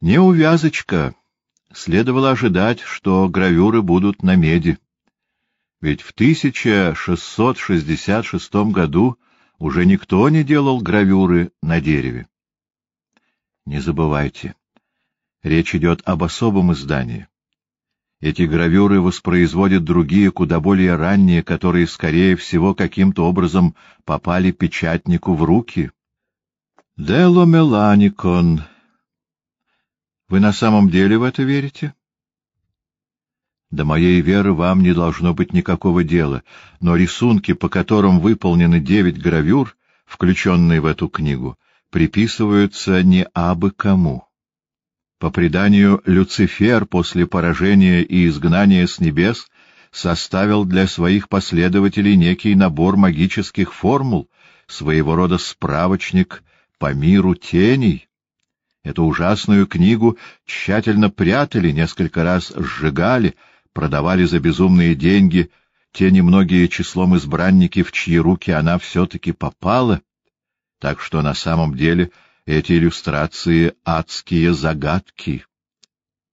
Не увязочка. Следовало ожидать, что гравюры будут на меди. Ведь в 1666 году уже никто не делал гравюры на дереве. Не забывайте, речь идет об особом издании. Эти гравюры воспроизводят другие, куда более ранние, которые, скорее всего, каким-то образом попали печатнику в руки. Дело Меланикон. Вы на самом деле в это верите? До моей веры вам не должно быть никакого дела, но рисунки, по которым выполнены девять гравюр, включенные в эту книгу, приписываются не абы кому. По преданию, Люцифер после поражения и изгнания с небес составил для своих последователей некий набор магических формул, своего рода справочник по миру теней. Эту ужасную книгу тщательно прятали, несколько раз сжигали, продавали за безумные деньги те немногие числом избранники, в чьи руки она все-таки попала, так что на самом деле — эти иллюстрации — адские загадки.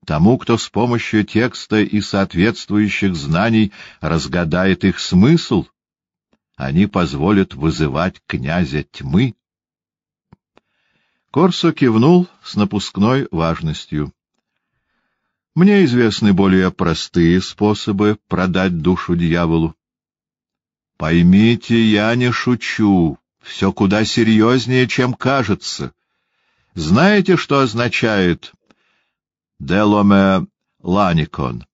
Тому, кто с помощью текста и соответствующих знаний разгадает их смысл, они позволят вызывать князя тьмы. Корсо кивнул с напускной важностью. Мне известны более простые способы продать душу дьяволу. Поймите, я не шучу, все куда серьезнее, чем кажется. Знаете, что означает «деломе ланикон»?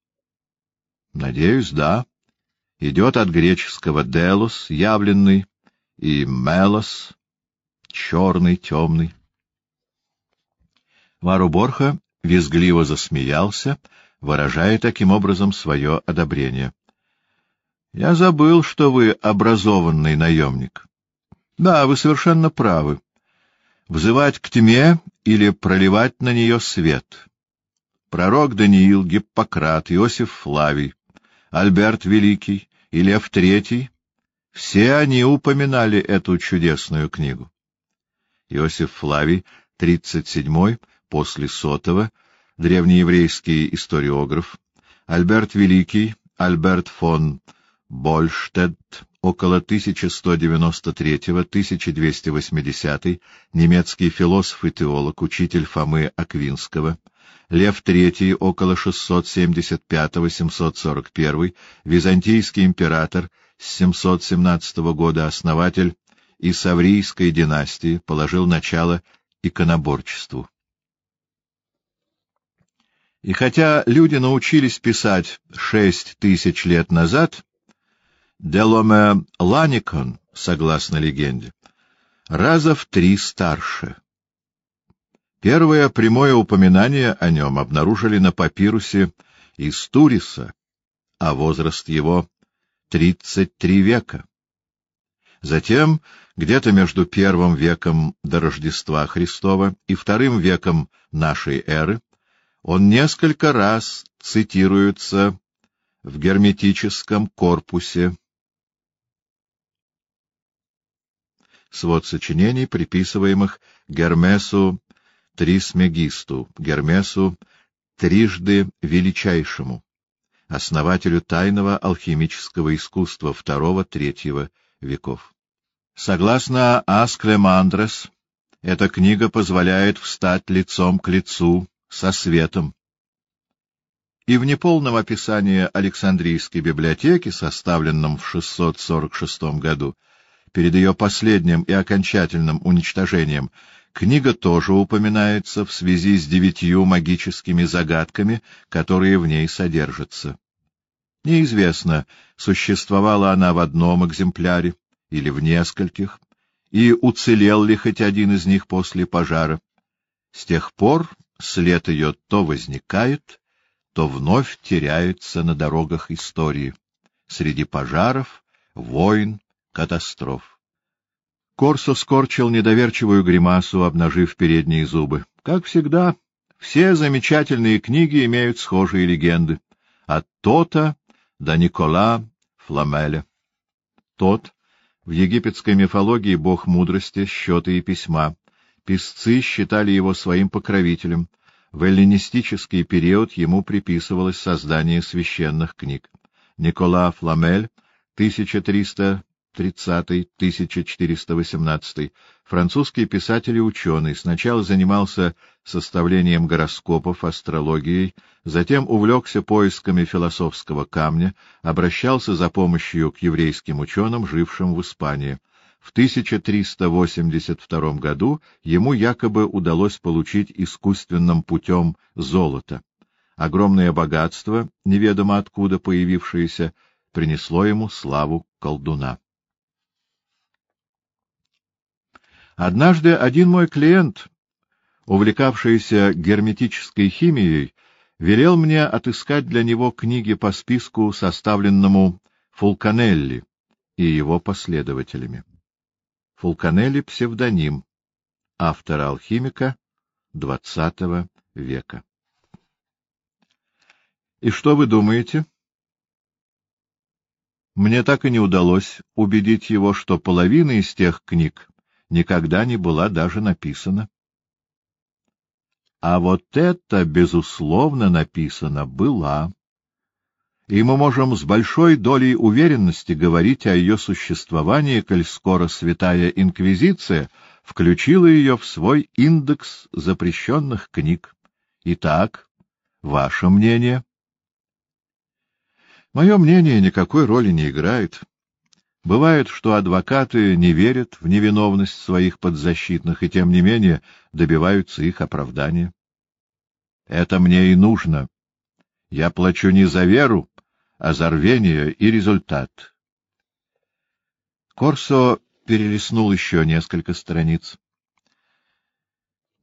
Надеюсь, да. Идет от греческого «делос» — явленный, и «мелос» — черный, темный. Варуборха визгливо засмеялся, выражая таким образом свое одобрение. — Я забыл, что вы образованный наемник. — Да, вы совершенно правы взывать к тьме или проливать на нее свет. Пророк Даниил, Гиппократ, Иосиф Флавий, Альберт Великий и Лев Третий — все они упоминали эту чудесную книгу. Иосиф Флавий, 37-й, после сотого, древнееврейский историограф, Альберт Великий, Альберт фон Больштедт, около 1193-1280, немецкий философ и теолог, учитель Фомы Аквинского, Лев III, около 675-741, византийский император, с 717 года основатель Исаврийской династии, положил начало иконоборчеству. И хотя люди научились писать шесть тысяч лет назад, Деломе Ланикон, согласно легенде, раза в три старше. Первое прямое упоминание о нем обнаружили на папирусе из Туриса, а возраст его — тридцать три века. Затем, где-то между первым веком до Рождества Христова и вторым веком нашей эры, он несколько раз цитируется в герметическом корпусе свод сочинений, приписываемых Гермесу Трисмегисту, Гермесу трижды величайшему, основателю тайного алхимического искусства II-III веков. Согласно Асклемандрес, эта книга позволяет встать лицом к лицу со светом. И в неполном описании Александрийской библиотеки, составленном в 646 году, перед ее последним и окончательным уничтожением, книга тоже упоминается в связи с девятью магическими загадками, которые в ней содержатся. Неизвестно, существовала она в одном экземпляре или в нескольких, и уцелел ли хоть один из них после пожара. С тех пор след ее то возникает, то вновь теряется на дорогах истории, среди пожаров, войн, катастроф. Корсо скорчил недоверчивую гримасу, обнажив передние зубы. Как всегда, все замечательные книги имеют схожие легенды. От Тота до Никола Фламеля. Тот — в египетской мифологии бог мудрости, счета и письма. Писцы считали его своим покровителем. В эллинистический период ему приписывалось создание священных книг. Никола Фламель, 1300 30-1418, французский писатель и ученый, сначала занимался составлением гороскопов, астрологией, затем увлекся поисками философского камня, обращался за помощью к еврейским ученым, жившим в Испании. В 1382 году ему якобы удалось получить искусственным путем золото. Огромное богатство, неведомо откуда появившееся, принесло ему славу колдуна. Однажды один мой клиент, увлекавшийся герметической химией, велел мне отыскать для него книги по списку, составленному Фулканелли и его последователями. Фулканелли — псевдоним, автора алхимика XX века. И что вы думаете? Мне так и не удалось убедить его, что половина из тех книг никогда не была даже написана. А вот это, безусловно, написано была. И мы можем с большой долей уверенности говорить о ее существовании, коль скоро Святая Инквизиция включила ее в свой индекс запрещенных книг. Итак, ваше мнение? Мое мнение никакой роли не играет. Бывает, что адвокаты не верят в невиновность своих подзащитных и, тем не менее, добиваются их оправдания. Это мне и нужно. Я плачу не за веру, а за рвение и результат. Корсо перелистнул еще несколько страниц.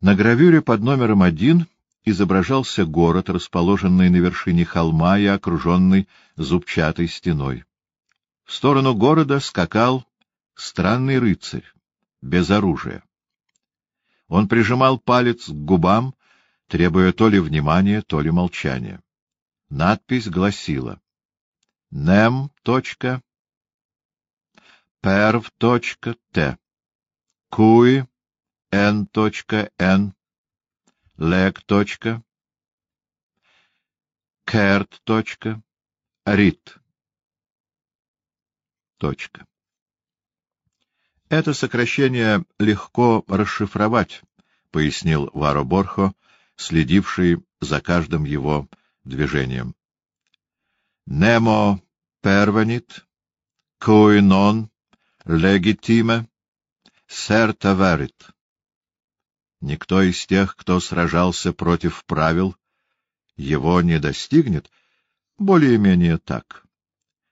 На гравюре под номером один изображался город, расположенный на вершине холма и окруженный зубчатой стеной. В сторону города скакал странный рыцарь, без оружия. Он прижимал палец к губам, требуя то ли внимания, то ли молчания. Надпись гласила «Nem. Perv. T. Cui. N. N. Leg. Kert. Rit. Точка. Это сокращение легко расшифровать, — пояснил Варо Борхо, следивший за каждым его движением. Немо первенит, cui non legitime serta verit. Никто из тех, кто сражался против правил, его не достигнет, более-менее так.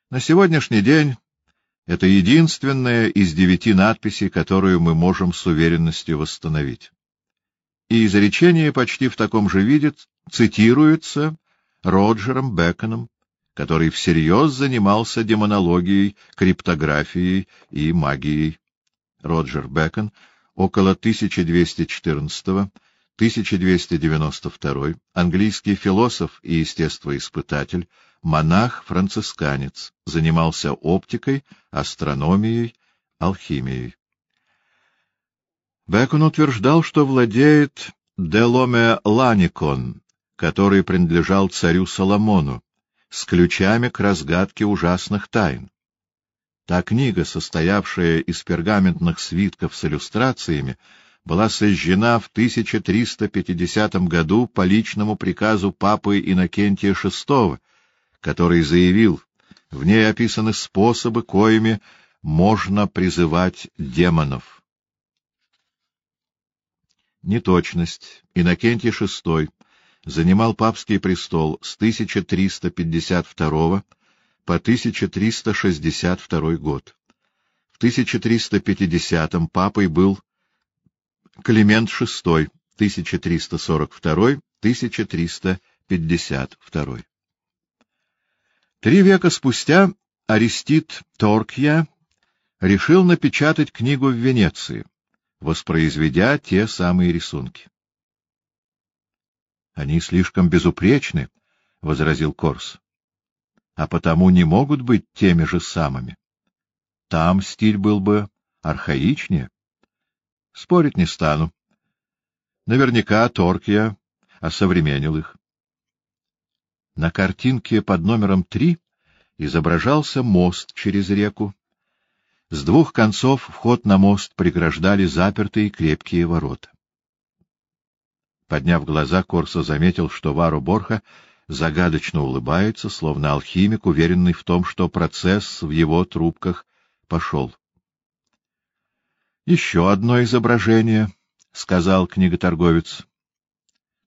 На сегодняшний день это единственная из девяти надписей, которую мы можем с уверенностью восстановить. И изречение почти в таком же виде цитируется Роджером Беконом, который всерьез занимался демонологией, криптографией и магией. Роджер Бекон около 1214-1292, английский философ и естествоиспытатель, монах-францисканец, занимался оптикой, астрономией, алхимией. Бекон утверждал, что владеет Деломе Ланикон, который принадлежал царю Соломону, с ключами к разгадке ужасных тайн. Та книга, состоявшая из пергаментных свитков с иллюстрациями, была сожжена в 1350 году по личному приказу папы Иннокентия VI, который заявил, в ней описаны способы, коими можно призывать демонов. Неточность. Иннокентий VI занимал папский престол с 1352 по 1362 год. В 1350 папой был Климент VI, 1342-1352. Три века спустя Аристид Торкья решил напечатать книгу в Венеции, воспроизведя те самые рисунки. — Они слишком безупречны, — возразил Корс, — а потому не могут быть теми же самыми. Там стиль был бы архаичнее. Спорить не стану. Наверняка Торкья осовременил их. На картинке под номером три изображался мост через реку. С двух концов вход на мост преграждали запертые крепкие ворота. Подняв глаза, Корсо заметил, что Вару Борха загадочно улыбается, словно алхимик, уверенный в том, что процесс в его трубках пошел. — Еще одно изображение, — сказал книготорговец.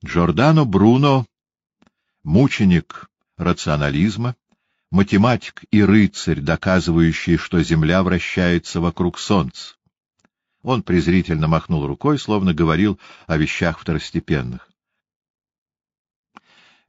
Джордано Бруно, мученик рационализма, математик и рыцарь, доказывающий, что Земля вращается вокруг Солнца. Он презрительно махнул рукой, словно говорил о вещах второстепенных.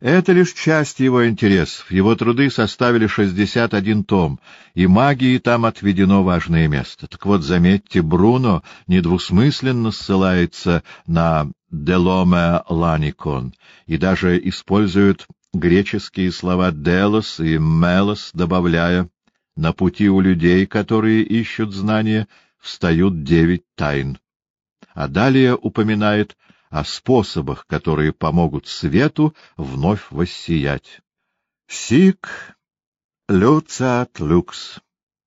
Это лишь часть его интересов. Его труды составили 61 том, и магии там отведено важное место. Так вот, заметьте, Бруно недвусмысленно ссылается на «деломе ланикон» и даже использует греческие слова «делос» и «мелос», добавляя «на пути у людей, которые ищут знания, встают девять тайн». А далее упоминает о способах, которые помогут свету вновь воссиять. Сик люцат люкс.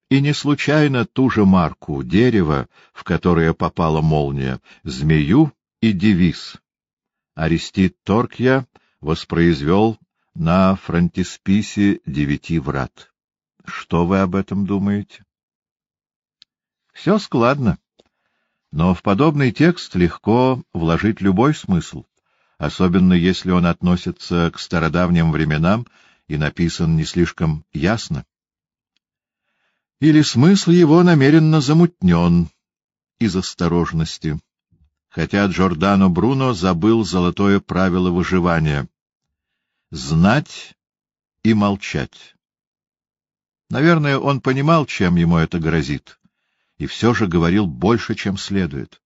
И не случайно ту же марку дерева, в которое попала молния, змею и девиз. Арестит Торкья воспроизвел на фронтисписе девяти врат. Что вы об этом думаете? Все складно. Но в подобный текст легко вложить любой смысл, особенно если он относится к стародавним временам и написан не слишком ясно. Или смысл его намеренно замутнен из осторожности, хотя Джордано Бруно забыл золотое правило выживания — знать и молчать. Наверное, он понимал, чем ему это грозит и все же говорил больше, чем следует.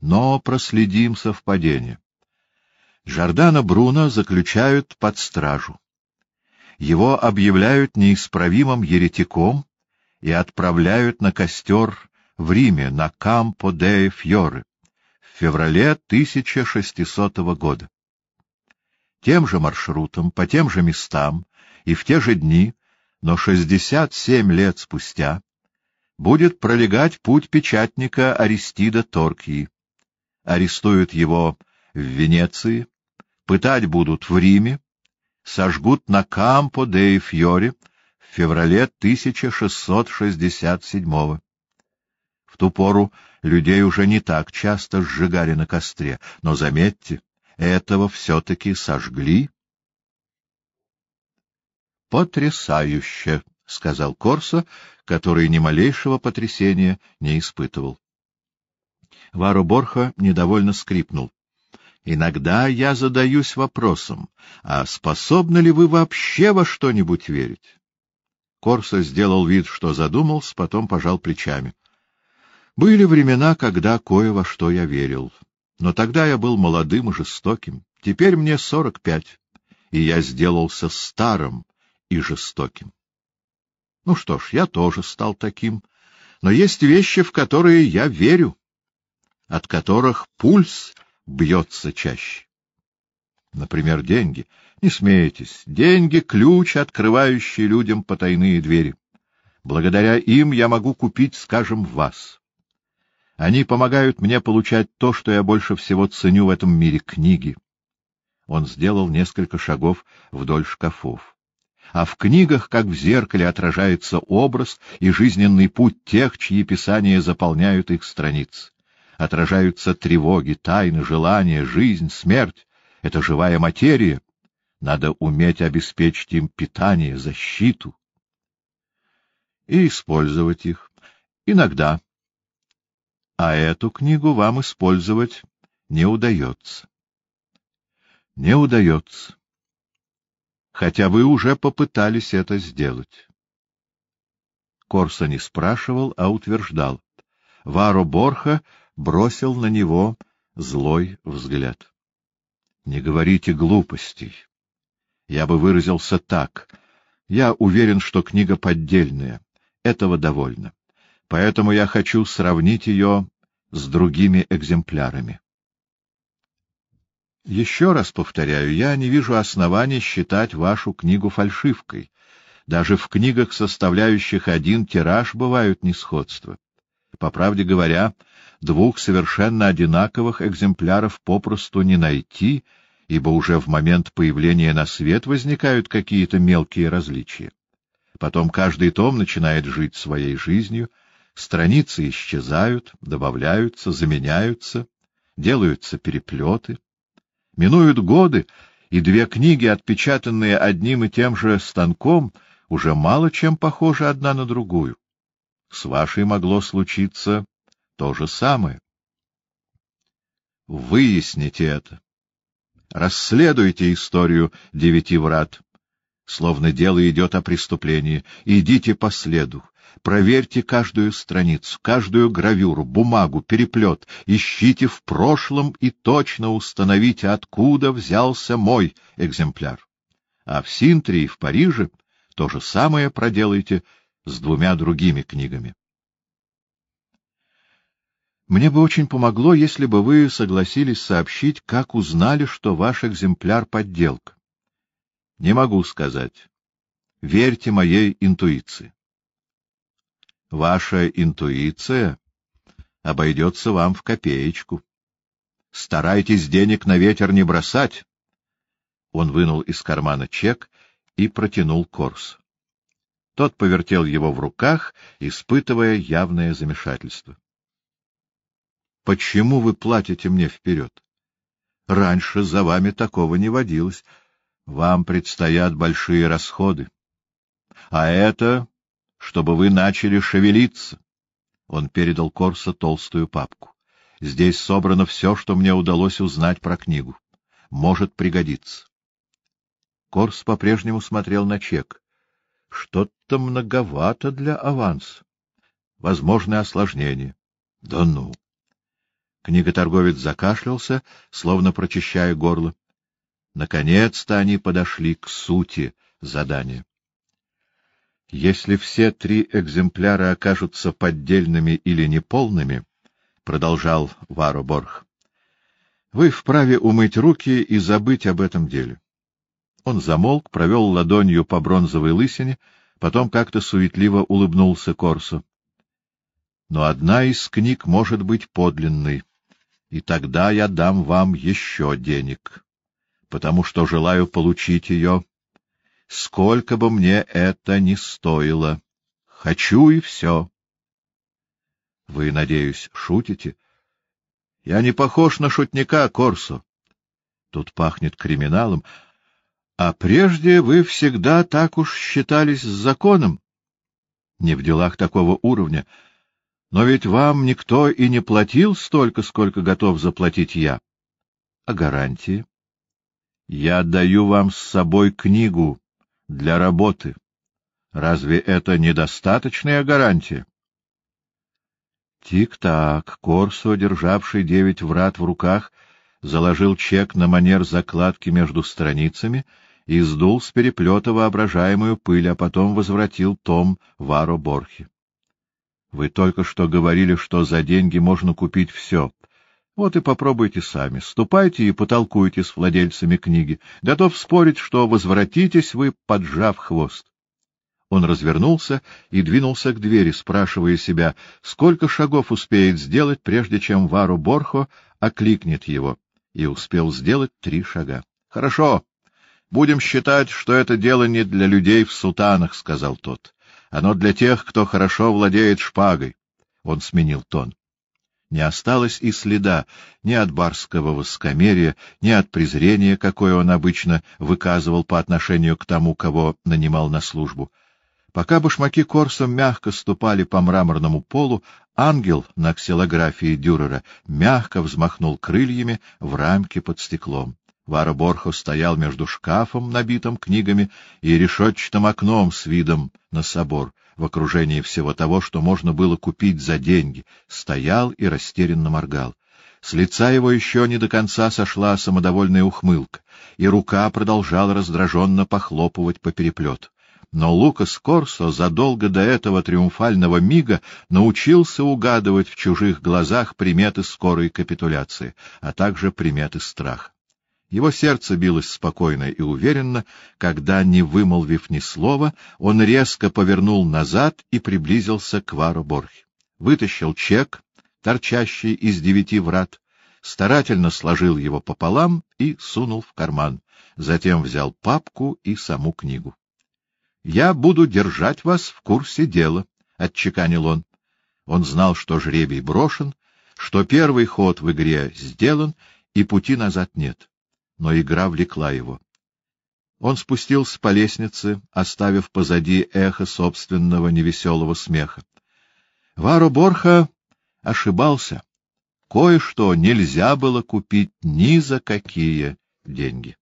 Но проследим совпадение. Жордана Бруно заключают под стражу. Его объявляют неисправимым еретиком и отправляют на костер в Риме, на Кампо де Фьоре, в феврале 1600 года. Тем же маршрутом, по тем же местам и в те же дни, но 67 лет спустя, будет пролегать путь печатника Аристида Торкии. Арестуют его в Венеции, пытать будут в Риме, сожгут на Кампо де Фьоре в феврале 1667 -го. В ту пору людей уже не так часто сжигали на костре, но, заметьте, этого все-таки сожгли. Потрясающе! — сказал Корсо, который ни малейшего потрясения не испытывал. Вару Борха недовольно скрипнул. — Иногда я задаюсь вопросом, а способны ли вы вообще во что-нибудь верить? Корсо сделал вид, что задумался, потом пожал плечами. Были времена, когда кое во что я верил. Но тогда я был молодым и жестоким. Теперь мне сорок пять, и я сделался старым и жестоким. Ну что ж, я тоже стал таким. Но есть вещи, в которые я верю, от которых пульс бьется чаще. Например, деньги. Не смейтесь. Деньги — ключ, открывающий людям потайные двери. Благодаря им я могу купить, скажем, вас. Они помогают мне получать то, что я больше всего ценю в этом мире — книги. Он сделал несколько шагов вдоль шкафов а в книгах, как в зеркале, отражается образ и жизненный путь тех, чьи писания заполняют их страниц. Отражаются тревоги, тайны, желания, жизнь, смерть. Это живая материя. Надо уметь обеспечить им питание, защиту. И использовать их. Иногда. А эту книгу вам использовать не удается. Не удается хотя вы уже попытались это сделать. Корса не спрашивал, а утверждал. Варо Борха бросил на него злой взгляд. — Не говорите глупостей. Я бы выразился так. Я уверен, что книга поддельная. Этого довольно. Поэтому я хочу сравнить ее с другими экземплярами. Еще раз повторяю, я не вижу оснований считать вашу книгу фальшивкой. Даже в книгах, составляющих один тираж, бывают несходства. По правде говоря, двух совершенно одинаковых экземпляров попросту не найти, ибо уже в момент появления на свет возникают какие-то мелкие различия. Потом каждый том начинает жить своей жизнью, страницы исчезают, добавляются, заменяются, делаются переплеты. Минуют годы, и две книги, отпечатанные одним и тем же станком, уже мало чем похожи одна на другую. С вашей могло случиться то же самое. Выясните это. Расследуйте историю девяти врат. Словно дело идет о преступлении. Идите по следу. Проверьте каждую страницу, каждую гравюру, бумагу, переплет. Ищите в прошлом и точно установите, откуда взялся мой экземпляр. А в Синтре и в Париже то же самое проделайте с двумя другими книгами. Мне бы очень помогло, если бы вы согласились сообщить, как узнали, что ваш экземпляр — подделка. Не могу сказать. Верьте моей интуиции. Ваша интуиция обойдется вам в копеечку. Старайтесь денег на ветер не бросать. Он вынул из кармана чек и протянул Корс. Тот повертел его в руках, испытывая явное замешательство. — Почему вы платите мне вперед? Раньше за вами такого не водилось. Вам предстоят большие расходы. А это, чтобы вы начали шевелиться. Он передал Корса толстую папку. Здесь собрано все, что мне удалось узнать про книгу. Может пригодиться. Корс по-прежнему смотрел на чек. Что-то многовато для аванса. Возможное осложнение. Да ну! Книготорговец закашлялся, словно прочищая горло. Наконец-то они подошли к сути задания. Если все три экземпляра окажутся поддельными или неполными, — продолжал Варо Борх, — вы вправе умыть руки и забыть об этом деле. Он замолк, провел ладонью по бронзовой лысине, потом как-то суетливо улыбнулся Корсу. Но одна из книг может быть подлинной, и тогда я дам вам еще денег потому что желаю получить ее, сколько бы мне это ни стоило. Хочу и все. Вы, надеюсь, шутите? Я не похож на шутника, Корсо. Тут пахнет криминалом. А прежде вы всегда так уж считались с законом. Не в делах такого уровня. Но ведь вам никто и не платил столько, сколько готов заплатить я. А гарантии? Я даю вам с собой книгу для работы. Разве это недостаточная гарантия? Тик-так, Корсо, державший девять врат в руках, заложил чек на манер закладки между страницами и сдул с переплета воображаемую пыль, а потом возвратил том Варо Борхи. — Вы только что говорили, что за деньги можно купить все. Вот и попробуйте сами. Ступайте и потолкуйте с владельцами книги. Готов спорить, что возвратитесь вы, поджав хвост. Он развернулся и двинулся к двери, спрашивая себя, сколько шагов успеет сделать, прежде чем Вару Борхо окликнет его, и успел сделать три шага. — Хорошо. Будем считать, что это дело не для людей в сутанах, — сказал тот. — Оно для тех, кто хорошо владеет шпагой. Он сменил тон. Не осталось и следа ни от барского воскомерия, ни от презрения, какое он обычно выказывал по отношению к тому, кого нанимал на службу. Пока башмаки Корсом мягко ступали по мраморному полу, ангел на ксилографии Дюрера мягко взмахнул крыльями в рамке под стеклом. Вара Борхо стоял между шкафом, набитым книгами, и решетчатым окном с видом на собор, в окружении всего того, что можно было купить за деньги, стоял и растерянно моргал. С лица его еще не до конца сошла самодовольная ухмылка, и рука продолжала раздраженно похлопывать по переплету. Но Лукас Корсо задолго до этого триумфального мига научился угадывать в чужих глазах приметы скорой капитуляции, а также приметы страха. Его сердце билось спокойно и уверенно, когда, не вымолвив ни слова, он резко повернул назад и приблизился к Вару. Вытащил чек, торчащий из девяти врат, старательно сложил его пополам и сунул в карман. Затем взял папку и саму книгу. — Я буду держать вас в курсе дела, — отчеканил он. Он знал, что жребий брошен, что первый ход в игре сделан, и пути назад нет но игра влекла его. Он спустился по лестнице, оставив позади эхо собственного невеселого смеха. Варо Борха ошибался. Кое-что нельзя было купить ни за какие деньги.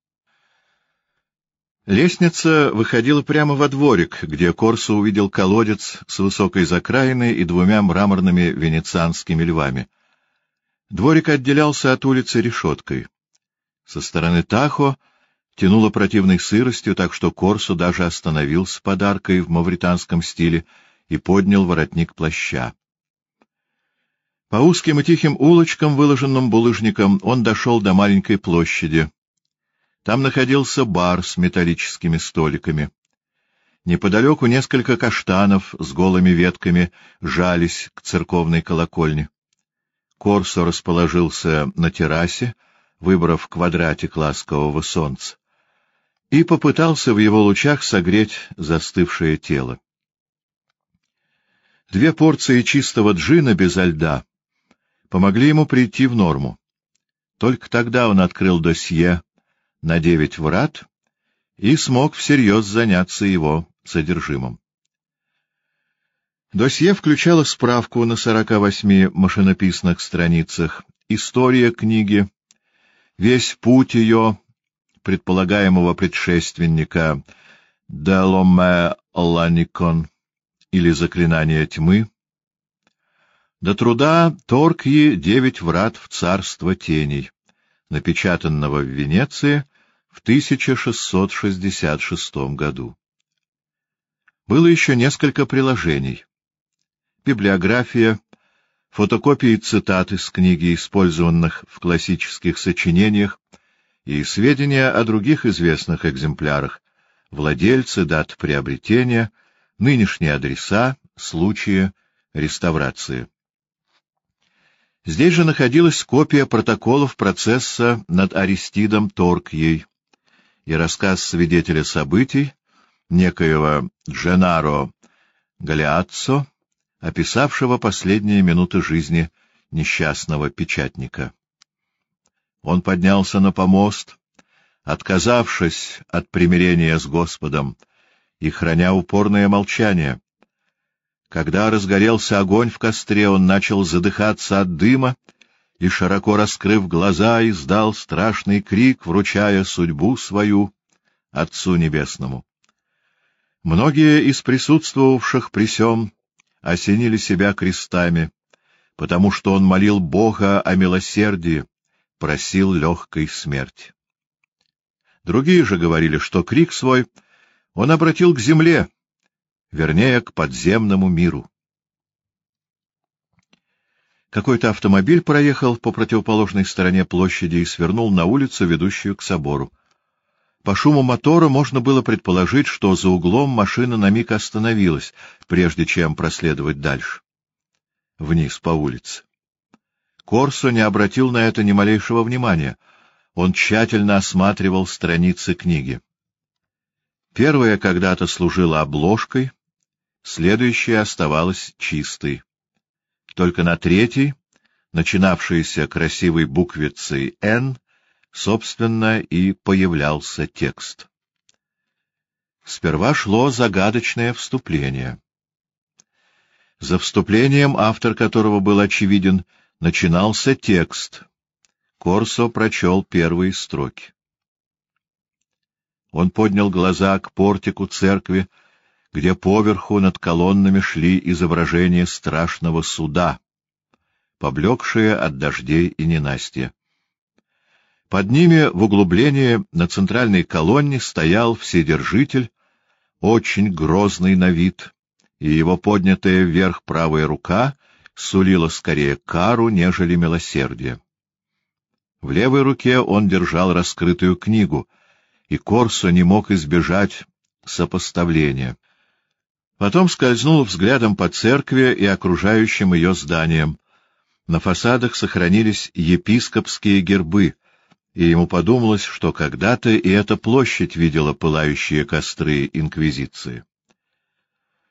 Лестница выходила прямо во дворик, где Корсо увидел колодец с высокой закраиной и двумя мраморными венецианскими львами. Дворик отделялся от улицы решеткой. Со стороны Тахо тянуло противной сыростью, так что Корсу даже остановился подаркой в мавританском стиле и поднял воротник плаща. По узким и тихим улочкам, выложенным булыжником, он дошел до маленькой площади. Там находился бар с металлическими столиками. Неподалеку несколько каштанов с голыми ветками жались к церковной колокольне. Корсо расположился на террасе, выбрав квадратик ласкового солнца, и попытался в его лучах согреть застывшее тело. Две порции чистого джина без льда помогли ему прийти в норму. Только тогда он открыл досье на девять врат и смог всерьез заняться его содержимым. Досье включало справку на сорока восьми машинописных страницах, история книги, Весь путь ее, предполагаемого предшественника Деломе Ланикон или Заклинание тьмы, до труда Торкьи «Девять врат в царство теней», напечатанного в Венеции в 1666 году. Было еще несколько приложений. Библиография фотокопии цитат из книги, использованных в классических сочинениях, и сведения о других известных экземплярах, владельцы, дат приобретения, нынешние адреса, случаи реставрации. Здесь же находилась копия протоколов процесса над Аристидом Торкьей и рассказ свидетеля событий, некоего Дженаро Галиаццо, описавшего последние минуты жизни несчастного печатника. Он поднялся на помост, отказавшись от примирения с Господом и храня упорное молчание. Когда разгорелся огонь в костре, он начал задыхаться от дыма и, широко раскрыв глаза, издал страшный крик, вручая судьбу свою Отцу Небесному. Многие из присутствовавших при сём осенили себя крестами, потому что он молил Бога о милосердии, просил легкой смерти. Другие же говорили, что крик свой он обратил к земле, вернее, к подземному миру. Какой-то автомобиль проехал по противоположной стороне площади и свернул на улицу, ведущую к собору. По шуму мотора можно было предположить, что за углом машина на миг остановилась, прежде чем проследовать дальше. Вниз по улице. Корсо не обратил на это ни малейшего внимания. Он тщательно осматривал страницы книги. Первая когда-то служила обложкой, следующая оставалась чистой. Только на третьей, начинавшейся красивой буквицей «Н», собственно, и появлялся текст. Сперва шло загадочное вступление. За вступлением, автор которого был очевиден, начинался текст. Корсо прочел первые строки. Он поднял глаза к портику церкви, где поверху над колоннами шли изображения страшного суда, поблекшие от дождей и ненастья. Под ними в углублении на центральной колонне стоял Вседержитель, очень грозный на вид, и его поднятая вверх правая рука сулила скорее кару, нежели милосердие. В левой руке он держал раскрытую книгу, и Корсо не мог избежать сопоставления. Потом скользнул взглядом по церкви и окружающим ее зданиям. На фасадах сохранились епископские гербы, и ему подумалось, что когда-то и эта площадь видела пылающие костры Инквизиции.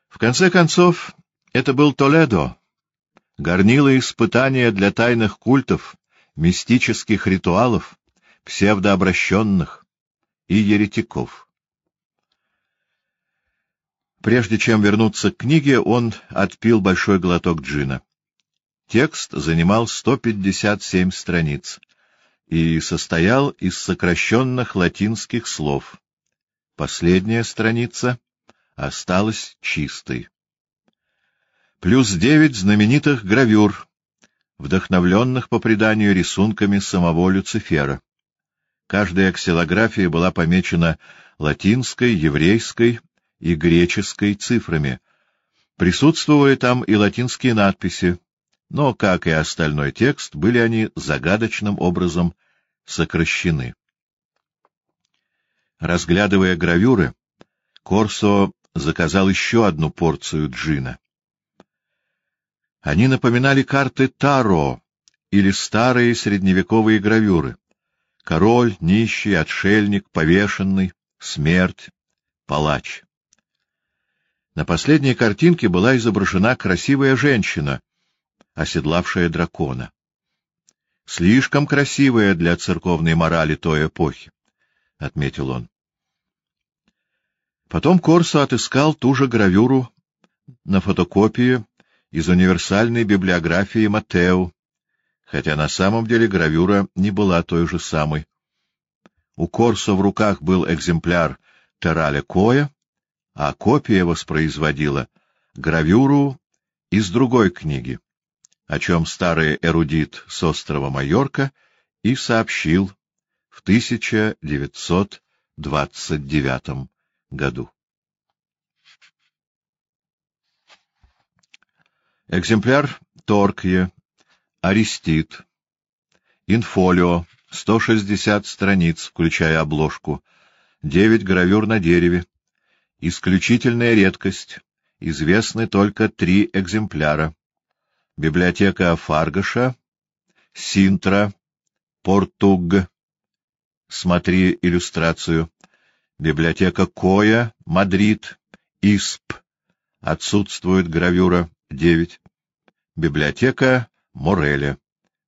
В конце концов, это был Толедо, горнило испытания для тайных культов, мистических ритуалов, псевдообращенных и еретиков. Прежде чем вернуться к книге, он отпил большой глоток джина. Текст занимал 157 страниц и состоял из сокращенных латинских слов. Последняя страница осталась чистой. Плюс девять знаменитых гравюр, вдохновленных по преданию рисунками самого Люцифера. Каждая ксилография была помечена латинской, еврейской и греческой цифрами. Присутствовали там и латинские надписи, но, как и остальной текст, были они загадочным образом сокращены. Разглядывая гравюры, Корсо заказал еще одну порцию джина. Они напоминали карты Таро или старые средневековые гравюры. Король, нищий, отшельник, повешенный, смерть, палач. На последней картинке была изображена красивая женщина, оседлавшая дракона. Слишком красивая для церковной морали той эпохи, — отметил он. Потом Корсо отыскал ту же гравюру на фотокопии из универсальной библиографии Матео, хотя на самом деле гравюра не была той же самой. У Корсо в руках был экземпляр Тераля Коя, а копия воспроизводила гравюру из другой книги, о чем старый эрудит с острова Майорка и сообщил в 1929 году. Экземпляр Торкье, Аристид, Инфолио, 160 страниц, включая обложку, 9 гравюр на дереве, исключительная редкость, известны только три экземпляра. Библиотека Фаргаша, Синтра, Португ, смотри иллюстрацию, библиотека Коя, Мадрид, ИСП, отсутствует гравюра, 9. Библиотека Мореля.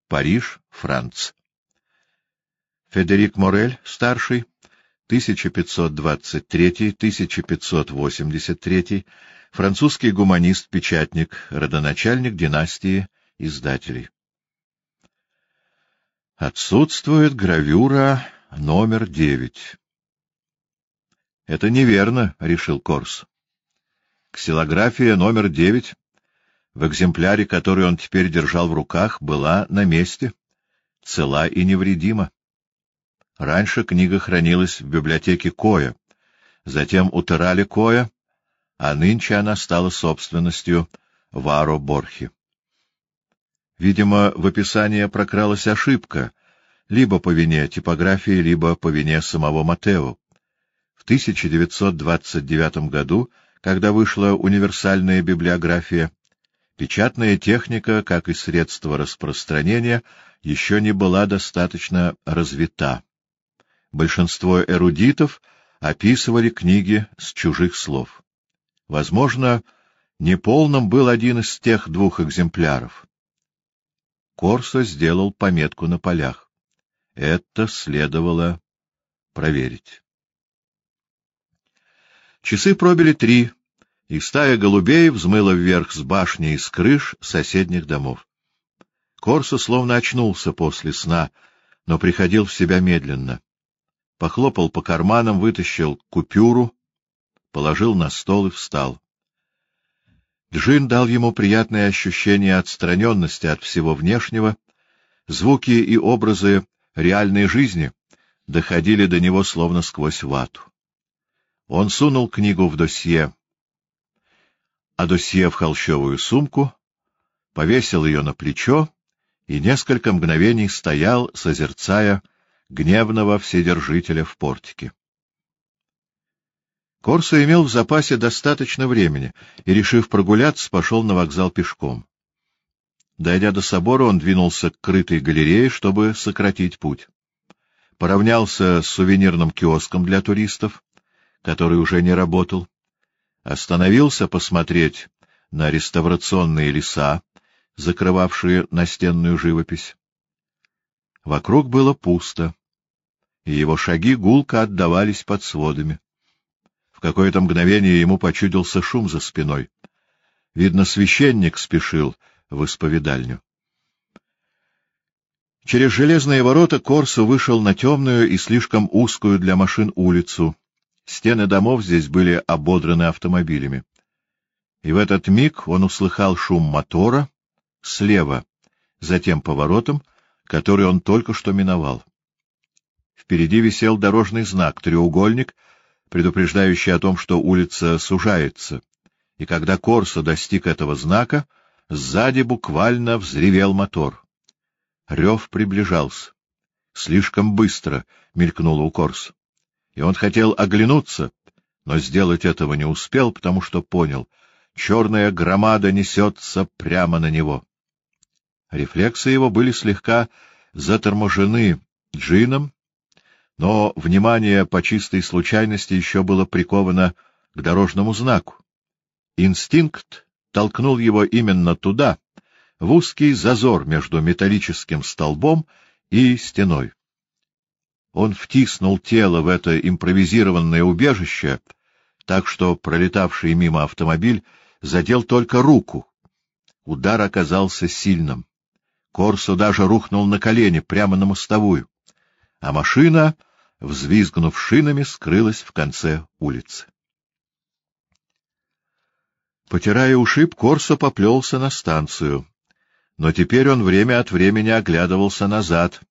Париж, Франц. Федерик Морель, старший, 1523-1583, французский гуманист-печатник, родоначальник династии издателей. Отсутствует гравюра номер девять. Это неверно, — решил Корс. Ксилография номер девять в экземпляре, который он теперь держал в руках, была на месте, цела и невредима. Раньше книга хранилась в библиотеке Коя, затем у Коя, а нынче она стала собственностью Варо Борхи. Видимо, в описании прокралась ошибка, либо по вине типографии, либо по вине самого Матео. В 1929 году, когда вышла универсальная библиография, Печатная техника, как и средство распространения, еще не была достаточно развита. Большинство эрудитов описывали книги с чужих слов. Возможно, неполным был один из тех двух экземпляров. Корсо сделал пометку на полях. Это следовало проверить. Часы пробили три, и стая голубей взмыла вверх с башни и с крыш соседних домов. Корсо словно очнулся после сна, но приходил в себя медленно. Похлопал по карманам, вытащил купюру, положил на стол и встал. Джин дал ему приятное ощущение отстраненности от всего внешнего, звуки и образы реальной жизни доходили до него словно сквозь вату. Он сунул книгу в досье а досье в холщовую сумку, повесил ее на плечо и несколько мгновений стоял, созерцая гневного вседержителя в портике. Корсо имел в запасе достаточно времени и, решив прогуляться, пошел на вокзал пешком. Дойдя до собора, он двинулся к крытой галерее, чтобы сократить путь. Поравнялся с сувенирным киоском для туристов, который уже не работал. Остановился посмотреть на реставрационные леса, закрывавшие настенную живопись. Вокруг было пусто, и его шаги гулко отдавались под сводами. В какое-то мгновение ему почудился шум за спиной. Видно, священник спешил в исповедальню. Через железные ворота Корсо вышел на темную и слишком узкую для машин улицу. Стены домов здесь были ободраны автомобилями. И в этот миг он услыхал шум мотора слева, за тем поворотом, который он только что миновал. Впереди висел дорожный знак, треугольник — предупреждающий о том, что улица сужается, и когда Корсо достиг этого знака, сзади буквально взревел мотор. Рев приближался. Слишком быстро мелькнуло у Корса. И он хотел оглянуться, но сделать этого не успел, потому что понял — черная громада несется прямо на него. Рефлексы его были слегка заторможены джином, но внимание по чистой случайности еще было приковано к дорожному знаку. Инстинкт толкнул его именно туда, в узкий зазор между металлическим столбом и стеной. Он втиснул тело в это импровизированное убежище, так что пролетавший мимо автомобиль задел только руку. Удар оказался сильным. Корсо даже рухнул на колени прямо на мостовую, а машина взвизгнув шинами, скрылась в конце улицы. Потирая ушиб, Корсо поплелся на станцию. Но теперь он время от времени оглядывался назад,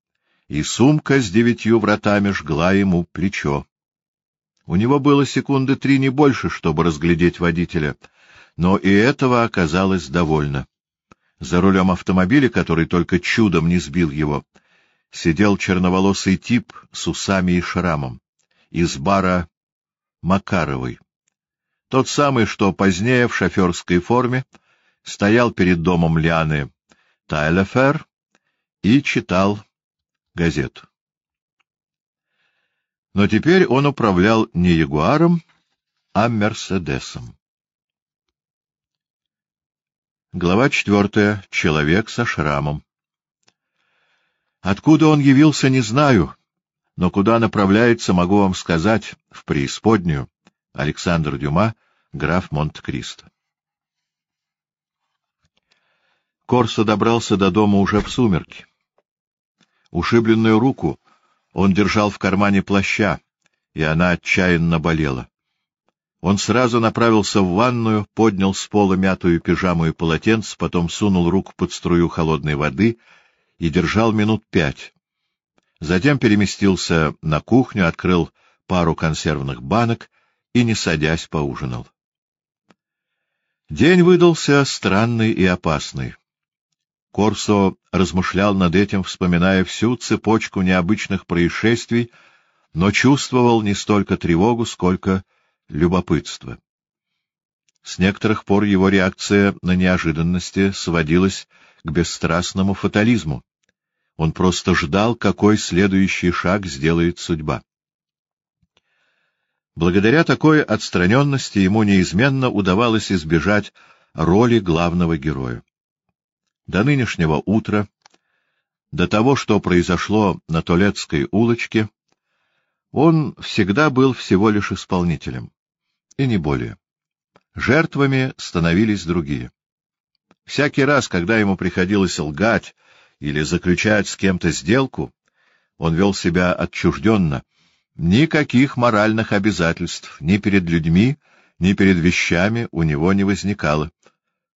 и сумка с девятью вратами жгла ему плечо. У него было секунды три не больше, чтобы разглядеть водителя, но и этого оказалось довольно. За рулем автомобиля, который только чудом не сбил его, сидел черноволосый тип с усами и шрамом, из бара Макаровой. Тот самый, что позднее в шоферской форме стоял перед домом Лианы Тайлефер и читал газету. Но теперь он управлял не Ягуаром, а Мерседесом. Глава четвертая. Человек со шрамом. Откуда он явился, не знаю, но куда направляется, могу вам сказать, в преисподнюю. Александр Дюма, граф Монте-Кристо. Корсо добрался до дома уже в сумерки. Ушибленную руку он держал в кармане плаща, и она отчаянно болела. Он сразу направился в ванную, поднял с пола мятую пижаму и полотенце, потом сунул руку под струю холодной воды — и держал минут пять. Затем переместился на кухню, открыл пару консервных банок и, не садясь, поужинал. День выдался странный и опасный. Корсо размышлял над этим, вспоминая всю цепочку необычных происшествий, но чувствовал не столько тревогу, сколько любопытство. С некоторых пор его реакция на неожиданности сводилась к бесстрастному фатализму. Он просто ждал, какой следующий шаг сделает судьба. Благодаря такой отстраненности ему неизменно удавалось избежать роли главного героя. До нынешнего утра, до того, что произошло на Толецкой улочке, он всегда был всего лишь исполнителем, и не более. Жертвами становились другие. Всякий раз, когда ему приходилось лгать, или заключать с кем-то сделку, он вел себя отчужденно. Никаких моральных обязательств ни перед людьми, ни перед вещами у него не возникало.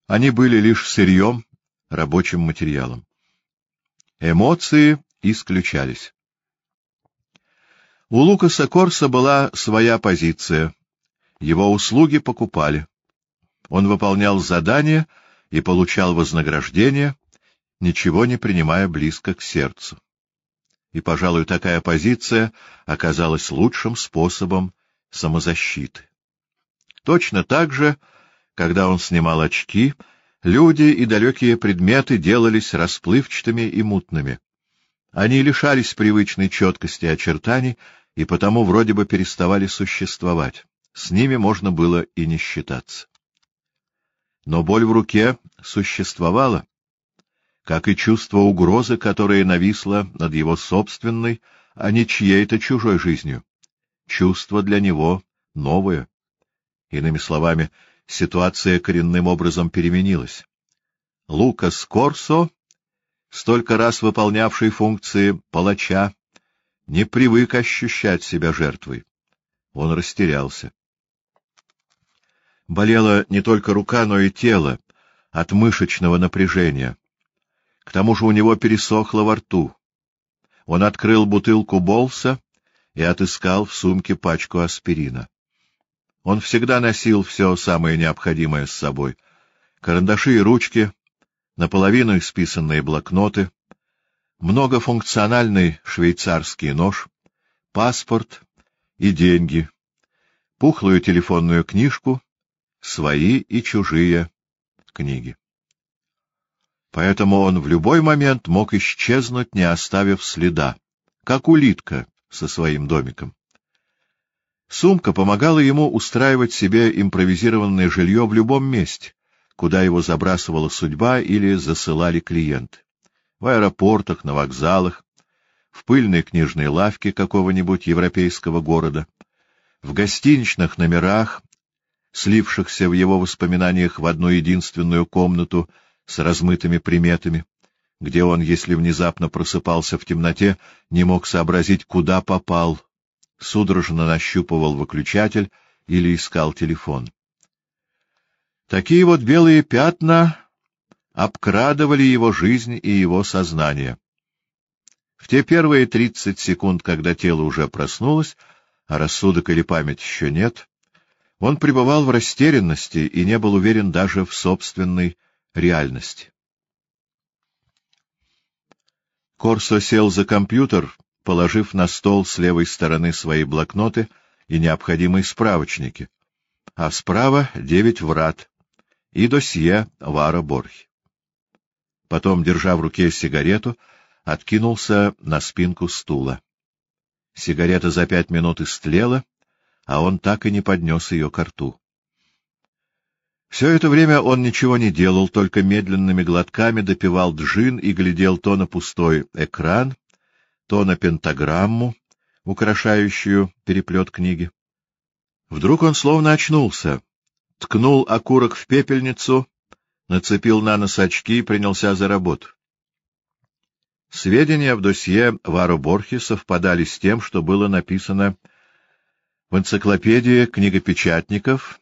Они были лишь сырьем, рабочим материалом. Эмоции исключались. У Лукаса Корса была своя позиция. Его услуги покупали. Он выполнял задания и получал вознаграждение, ничего не принимая близко к сердцу. И, пожалуй, такая позиция оказалась лучшим способом самозащиты. Точно так же, когда он снимал очки, люди и далекие предметы делались расплывчатыми и мутными. Они лишались привычной четкости очертаний и потому вроде бы переставали существовать. С ними можно было и не считаться. Но боль в руке существовала, как и чувство угрозы, которое нависло над его собственной, а не чьей-то чужой жизнью. Чувство для него новое. Иными словами, ситуация коренным образом переменилась. Лукас Корсо, столько раз выполнявший функции палача, не привык ощущать себя жертвой. Он растерялся. Болела не только рука, но и тело от мышечного напряжения. К тому же у него пересохло во рту. Он открыл бутылку Болса и отыскал в сумке пачку аспирина. Он всегда носил все самое необходимое с собой — карандаши и ручки, наполовину исписанные блокноты, многофункциональный швейцарский нож, паспорт и деньги, пухлую телефонную книжку, свои и чужие книги. Поэтому он в любой момент мог исчезнуть, не оставив следа, как улитка со своим домиком. Сумка помогала ему устраивать себе импровизированное жилье в любом месте, куда его забрасывала судьба или засылали клиенты. В аэропортах, на вокзалах, в пыльной книжной лавке какого-нибудь европейского города, в гостиничных номерах, слившихся в его воспоминаниях в одну единственную комнату с размытыми приметами, где он, если внезапно просыпался в темноте, не мог сообразить, куда попал — судорожно нащупывал выключатель или искал телефон. Такие вот белые пятна обкрадывали его жизнь и его сознание. В те первые тридцать секунд, когда тело уже проснулось, а рассудок или память еще нет, он пребывал в растерянности и не был уверен даже в собственной реальности. Корсо сел за компьютер положив на стол с левой стороны свои блокноты и необходимые справочники, а справа — девять врат и досье Вара Борхи. Потом, держа в руке сигарету, откинулся на спинку стула. Сигарета за пять минут истлела, а он так и не поднес ее к рту. Все это время он ничего не делал, только медленными глотками допивал джин и глядел то на пустой экран, то на пентаграмму, украшающую переплет книги. Вдруг он словно очнулся, ткнул окурок в пепельницу, нацепил на нос очки и принялся за работу. Сведения в досье Вару Борхи совпадали с тем, что было написано в энциклопедии книгопечатников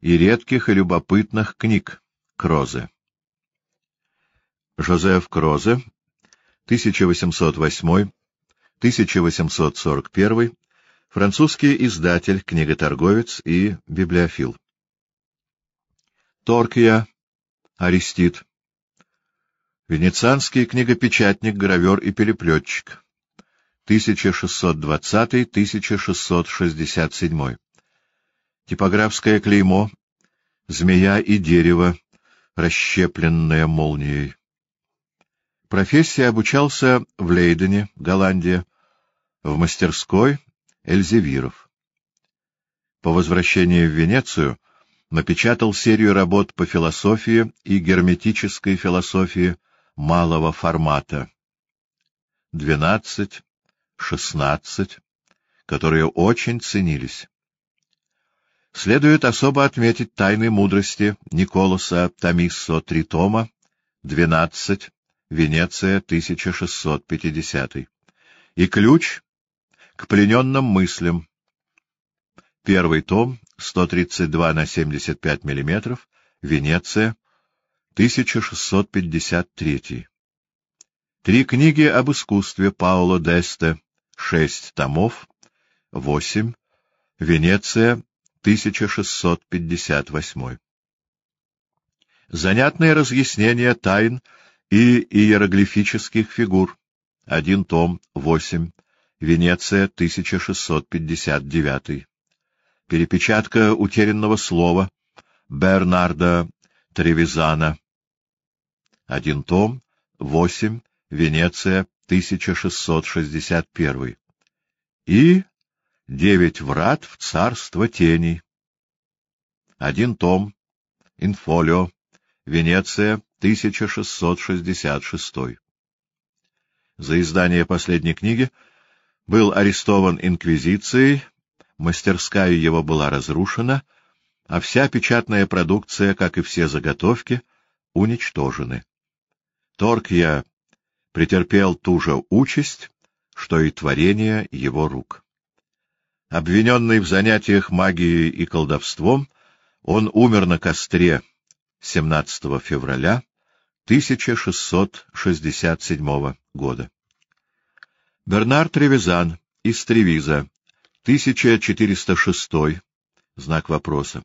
и редких и любопытных книг Крозе. Жозеф Крозе, 1808 1841, французский издатель, книготорговец и библиофил. Торкия, Арестит, венецианский книгопечатник, гравер и переплетчик, 1620-1667. Типографское клеймо, змея и дерево, расщепленное молнией. Профессия обучался в Лейдене, Голландия, в мастерской Эльзевиров. По возвращении в Венецию напечатал серию работ по философии и герметической философии малого формата. Двенадцать, шестнадцать, которые очень ценились. Следует особо отметить тайны мудрости Николаса Томиссо Тритома, двенадцать, Венеция, 1650. И ключ к плененным мыслям. Первый том, 132 на 75 миллиметров, Венеция, 1653. Три книги об искусстве Пауло Десте, шесть томов, восемь, Венеция, 1658. Занятное разъяснение тайн и иероглифических фигур. Один том, восемь. Венеция, 1659. Перепечатка утерянного слова Бернарда Тревизана. Один том, восемь. Венеция, 1661. И девять врат в царство теней. Один том, инфолио, Венеция, 1666. За издание последней книги был арестован инквизицией, мастерская его была разрушена, а вся печатная продукция, как и все заготовки, уничтожены. Торкья претерпел ту же участь, что и творение его рук. Обвиненный в занятиях магией и колдовством, он умер на костре 17 февраля 1667 года. Бернар Тревизан из Тревиза, 1406, знак вопроса,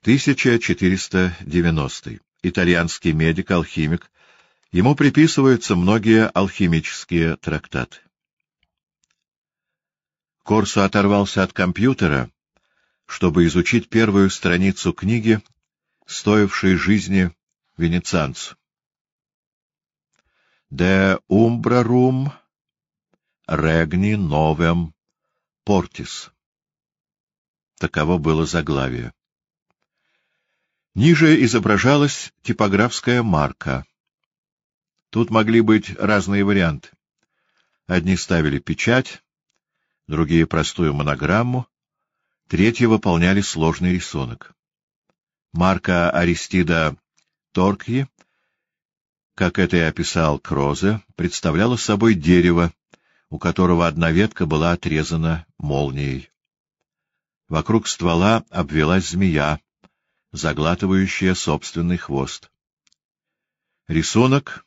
1490, итальянский медик, алхимик, ему приписываются многие алхимические трактаты. Корсо оторвался от компьютера, чтобы изучить первую страницу книги, стоившей жизни венецианцу. «De umbrarum regni novem portis». Таково было заглавие. Ниже изображалась типографская марка. Тут могли быть разные варианты. Одни ставили печать, другие — простую монограмму, третьи выполняли сложный рисунок. Марка Аристида Торкьи, как это и описал Крозе, представляла собой дерево, у которого одна ветка была отрезана молнией. Вокруг ствола обвелась змея, заглатывающая собственный хвост. Рисунок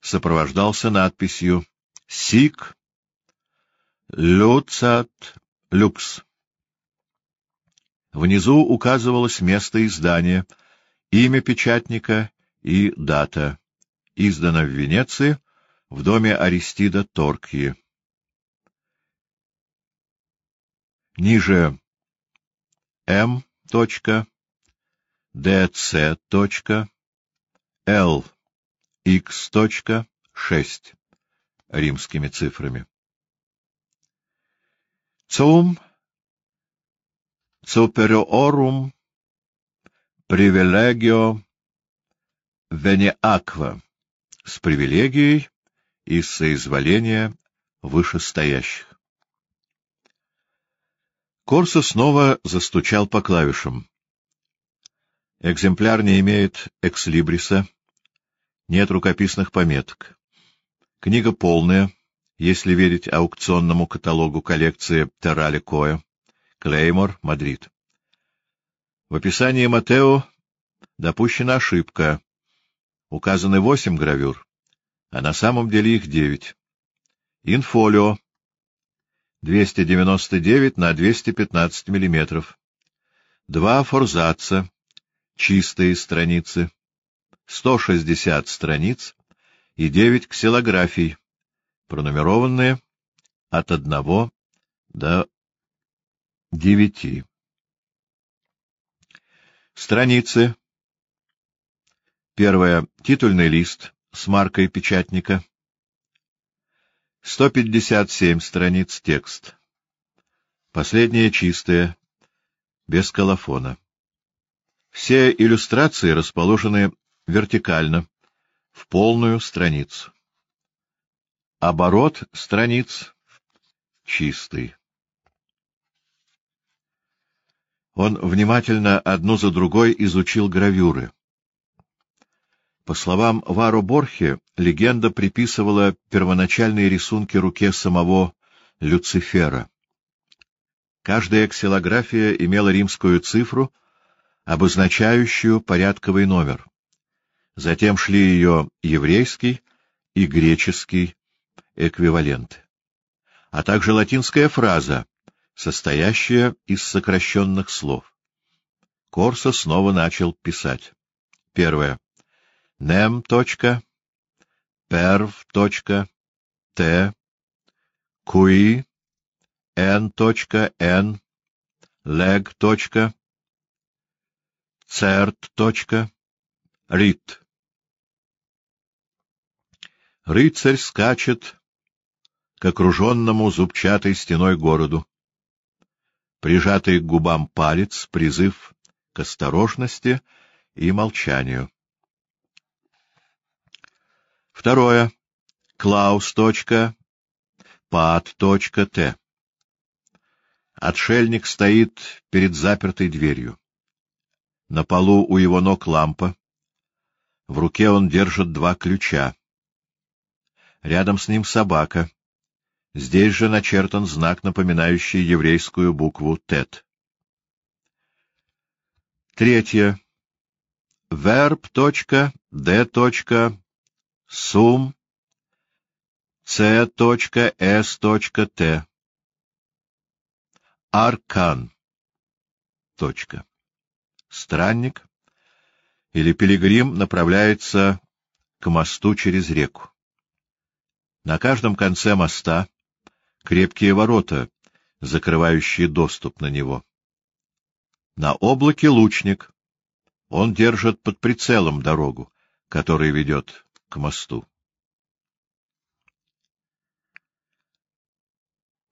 сопровождался надписью «Сик Люцат Люкс». Внизу указывалось место издания, имя печатника и дата. Издано в Венеции, в доме Аристида Торкьи. Ниже М. ДЦ. Л. X. 6 римскими цифрами. Цум superiorum privilegio veniaqua с привилегией и соизволения вышестоящих. Корсо снова застучал по клавишам. Экземпляр не имеет экслибриса, нет рукописных пометок. Книга полная, если верить аукционному каталогу коллекции Террали Коя. Клеймор, Мадрид. В описании Матео допущена ошибка. Указаны восемь гравюр, а на самом деле их девять. Инфолио. 299 на 215 миллиметров. Два форзаца. Чистые страницы. 160 страниц и 9 ксилографий, пронумерованные от одного до девяти. Страницы. Первая. Титульный лист с маркой печатника. 157 страниц текст. Последняя чистая, без колофона. Все иллюстрации расположены вертикально, в полную страницу. Оборот страниц чистый. Он внимательно одну за другой изучил гравюры. По словам Варо Борхе, легенда приписывала первоначальные рисунки руке самого Люцифера. Каждая ксилография имела римскую цифру, обозначающую порядковый номер. Затем шли ее еврейский и греческий эквиваленты, а также латинская фраза состоящая из сокращенных слов. Корсо снова начал писать. Первое. Nem. перв. Т. Куи. Н. Н. Лег. Церт. Рит. Рыцарь скачет к окруженному зубчатой стеной городу. Прижатый к губам палец — призыв к осторожности и молчанию. Второе. Клаус. Пад. Т. Отшельник стоит перед запертой дверью. На полу у его ног лампа. В руке он держит два ключа. Рядом с ним собака. Здесь же начертан знак, напоминающий еврейскую букву «тет». Третье. Верб. Д. Сум. С. С. Т. Аркан. Точка. Странник или пилигрим направляется к мосту через реку. На каждом конце моста крепкие ворота, закрывающие доступ на него. На облаке лучник. Он держит под прицелом дорогу, которая ведет к мосту.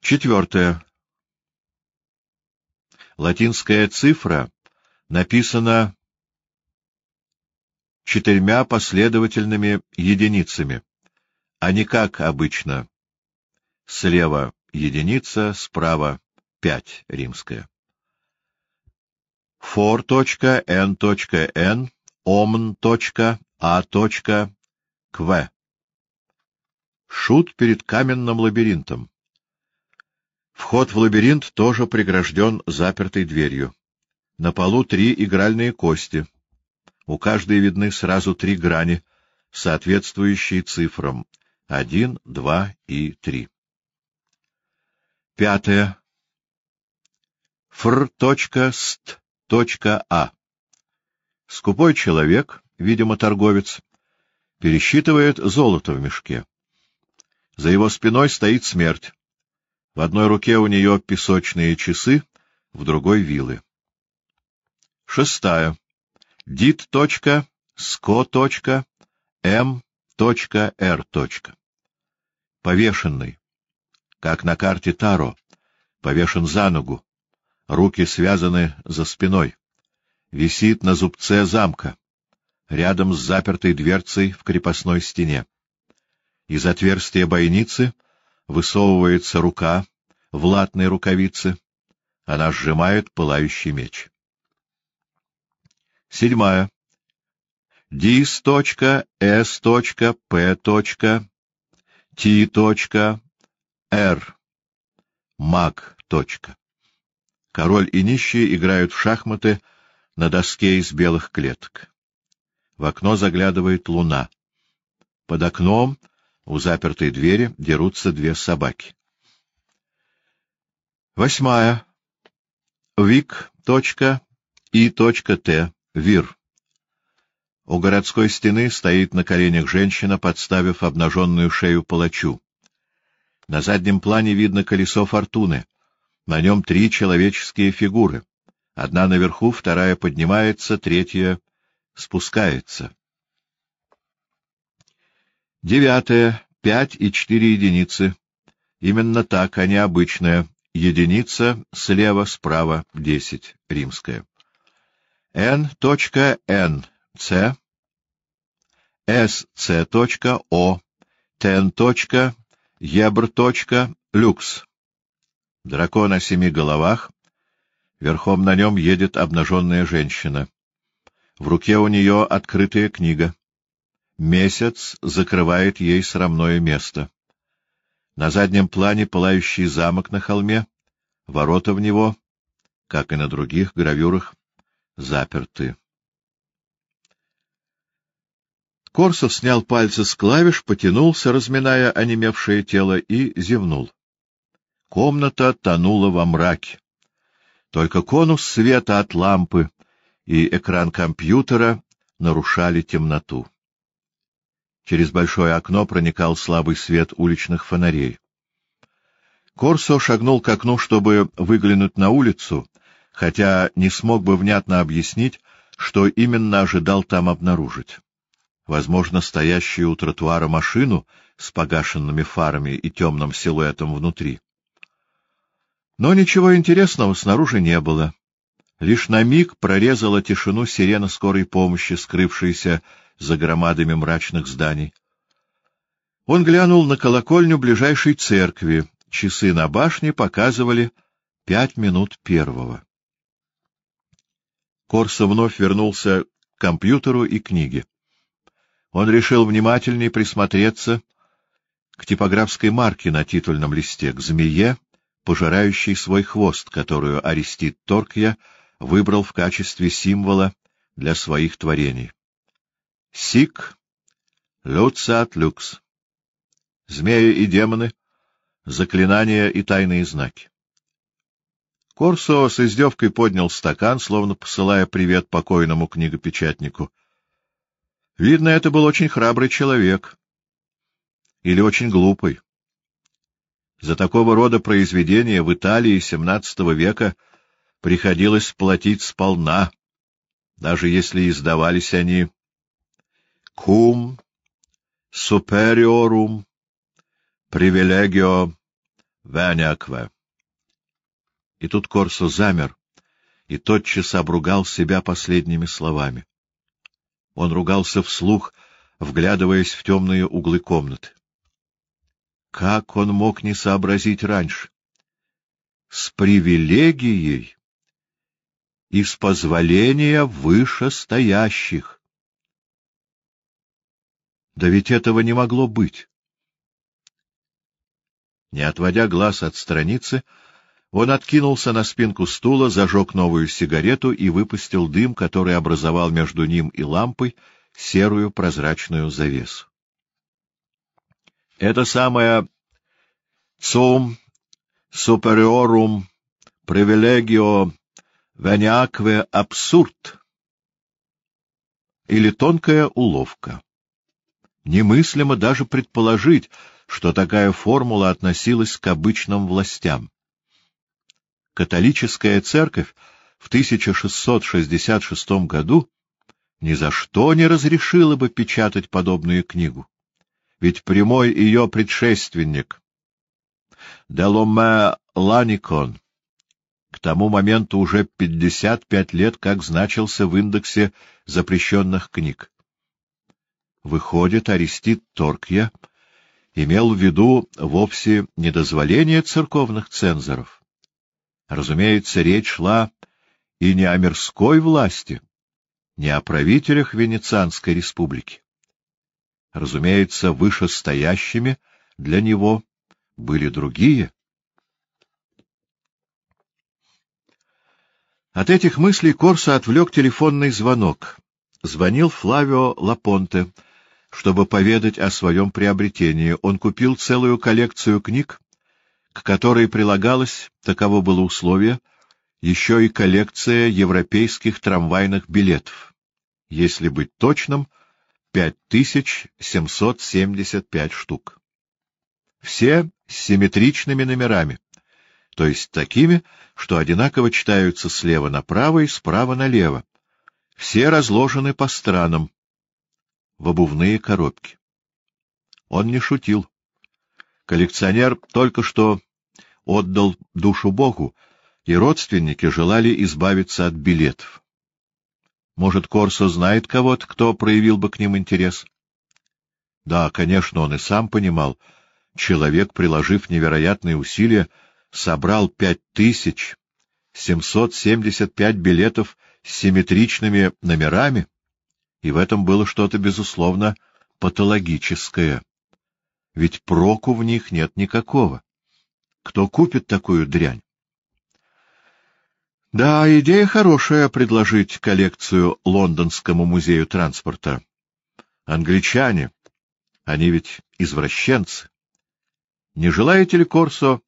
Четвертое. Латинская цифра написана четырьмя последовательными единицами, а не как обычно. Слева единица, справа пять римская. for.n.n, omn.a. Кв. Шут перед каменным лабиринтом. Вход в лабиринт тоже прегражден запертой дверью. На полу три игральные кости. У каждой видны сразу три грани, соответствующие цифрам — один, два и три. Пятое. Фр.ст.а. Скупой человек, видимо, торговец, пересчитывает золото в мешке. За его спиной стоит смерть. В одной руке у нее песочные часы, в другой — вилы. Шестая. Дит.ско.м.р. Повешенный. Как на карте Таро. Повешен за ногу. Руки связаны за спиной. Висит на зубце замка рядом с запертой дверцей в крепостной стене. Из отверстия бойницы высовывается рука в латной рукавице. Она сжимает пылающий меч. Седьмая. Т.Р. Маг. Король и нищий играют в шахматы на доске из белых клеток. В окно заглядывает луна. Под окном у запертой двери дерутся две собаки. Восьмая. Вик. И. Т. Вир. У городской стены стоит на коленях женщина, подставив обнаженную шею палачу. На заднем плане видно колесо фортуны. На нем три человеческие фигуры. Одна наверху, вторая поднимается, третья спускается. Девятое. Пять и четыре единицы. Именно так, а не обычная. Единица слева, справа, десять, римская. N. SC. O. Ten. Ебр. Люкс. Дракон о семи головах. Верхом на нем едет обнаженная женщина. В руке у нее открытая книга. Месяц закрывает ей срамное место. На заднем плане пылающий замок на холме, ворота в него, как и на других гравюрах, заперты. Корсов снял пальцы с клавиш, потянулся, разминая онемевшее тело, и зевнул. Комната тонула во мраке. Только конус света от лампы и экран компьютера нарушали темноту. Через большое окно проникал слабый свет уличных фонарей. Корсо шагнул к окну, чтобы выглянуть на улицу, хотя не смог бы внятно объяснить, что именно ожидал там обнаружить. Возможно, стоящую у тротуара машину с погашенными фарами и темным силуэтом внутри. Но ничего интересного снаружи не было. Лишь на миг прорезала тишину сирена скорой помощи, скрывшаяся за громадами мрачных зданий. Он глянул на колокольню ближайшей церкви. Часы на башне показывали пять минут первого. Корсо вновь вернулся к компьютеру и книге. Он решил внимательнее присмотреться к типографской марке на титульном листе, к змее, пожирающей свой хвост, которую Арестит Торкья выбрал в качестве символа для своих творений. Сик, люцат люкс. Змеи и демоны, заклинания и тайные знаки. Корсо с издевкой поднял стакан, словно посылая привет покойному книгопечатнику. Видно, это был очень храбрый человек. Или очень глупый. За такого рода произведения в Италии XVII века приходилось платить сполна, даже если издавались они «cum superiorum privilegio veniaque». И тут Корсо замер и тотчас обругал себя последними словами. Он ругался вслух, вглядываясь в темные углы комнаты. Как он мог не сообразить раньше? С привилегией и с позволения вышестоящих. Да ведь этого не могло быть. Не отводя глаз от страницы, он откинулся на спинку стула, зажег новую сигарету и выпустил дым, который образовал между ним и лампой серую прозрачную завесу. Это самое «Сум супериорум привилегио вениакве абсурд» или тонкая уловка. Немыслимо даже предположить, что такая формула относилась к обычным властям католическая церковь в 1666 году ни за что не разрешила бы печатать подобную книгу. Ведь прямой ее предшественник, Деломе Ланикон, к тому моменту уже 55 лет как значился в индексе запрещенных книг. Выходит, Арестит Торкья имел в виду вовсе не дозволение церковных цензоров, Разумеется, речь шла и не о мирской власти, не о правителях Венецианской республики. Разумеется, вышестоящими для него были другие. От этих мыслей Корса отвлек телефонный звонок. Звонил Флавио Лапонте, чтобы поведать о своем приобретении. Он купил целую коллекцию книг к которой прилагалось, таково было условие, еще и коллекция европейских трамвайных билетов. Если быть точным, 5775 штук. Все с симметричными номерами, то есть такими, что одинаково читаются слева направо и справа налево. Все разложены по странам, в обувные коробки. Он не шутил. Коллекционер только что отдал душу Богу, и родственники желали избавиться от билетов. Может, Корсо знает кого-то, кто проявил бы к ним интерес? Да, конечно, он и сам понимал. Человек, приложив невероятные усилия, собрал пять тысяч семьсот семьдесят пять билетов с симметричными номерами, и в этом было что-то, безусловно, патологическое. Ведь проку в них нет никакого. Кто купит такую дрянь? Да, идея хорошая — предложить коллекцию Лондонскому музею транспорта. Англичане, они ведь извращенцы. Не желаете ли, Корсо,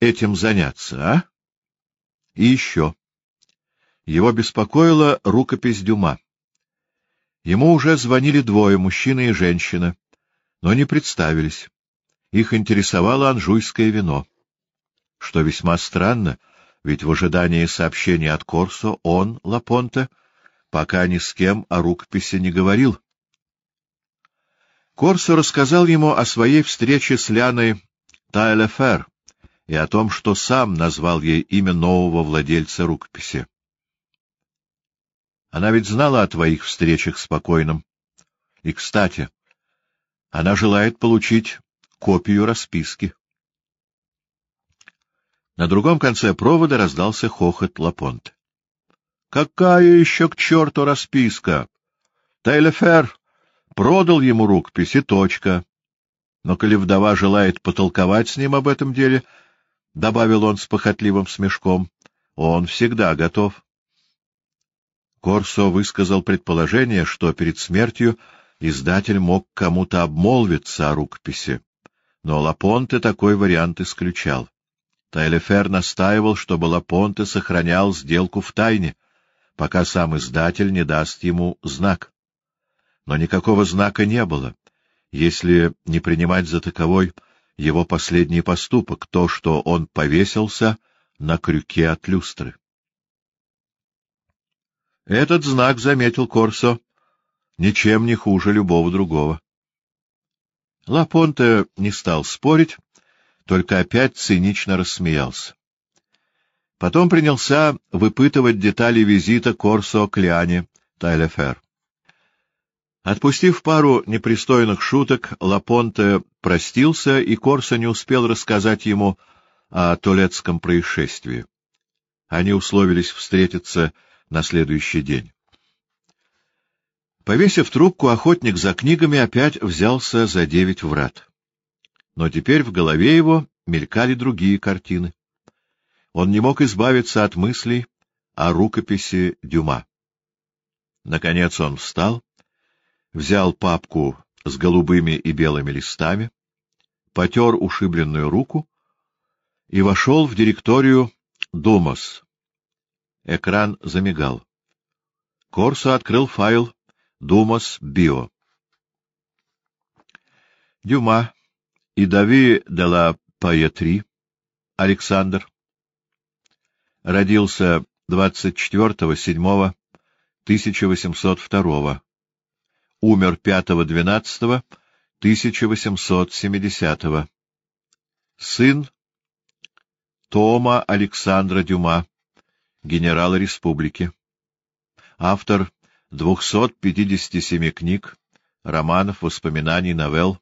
этим заняться, а? И еще. Его беспокоила рукопись Дюма. Ему уже звонили двое, мужчина и женщина, но не представились. Их интересовало анжуйское вино. Что весьма странно, ведь в ожидании сообщения от Корсо он, Лапонте, пока ни с кем о рукописи не говорил. Корсо рассказал ему о своей встрече с Ляной Тайлефер и о том, что сам назвал ей имя нового владельца рукописи. Она ведь знала о твоих встречах с покойным. И, кстати, она желает получить копию расписки. На другом конце провода раздался хохот Лапонт. — Какая еще к черту расписка? Тейлефер продал ему рукопись и точка. Но коли вдова желает потолковать с ним об этом деле, — добавил он с похотливым смешком, — он всегда готов. Корсо высказал предположение, что перед смертью издатель мог кому-то обмолвиться о рукописи, но Лапонте такой вариант исключал. Тайлефер настаивал, чтобы Лапонте сохранял сделку в тайне, пока сам издатель не даст ему знак. Но никакого знака не было, если не принимать за таковой его последний поступок, то, что он повесился на крюке от люстры. Этот знак, заметил Корсо, ничем не хуже любого другого. Лапонте не стал спорить, только опять цинично рассмеялся. Потом принялся выпытывать детали визита Корсо к Лиане Тайлефер. Отпустив пару непристойных шуток, Лапонте простился, и Корсо не успел рассказать ему о Толецком происшествии. Они условились встретиться на следующий день. Повесив трубку, охотник за книгами опять взялся за девять врат. Но теперь в голове его мелькали другие картины. Он не мог избавиться от мыслей о рукописи Дюма. Наконец он встал, взял папку с голубыми и белыми листами, потер ушибленную руку и вошел в директорию «Думос». Экран замигал. Корсо открыл файл «Думос Био». Дюма и Дави де ла Паетри, Александр, родился 24.07.1802, умер 5.12.1870, сын Тома Александра Дюма, генерала республики, автор 257 книг, романов, воспоминаний, новелл,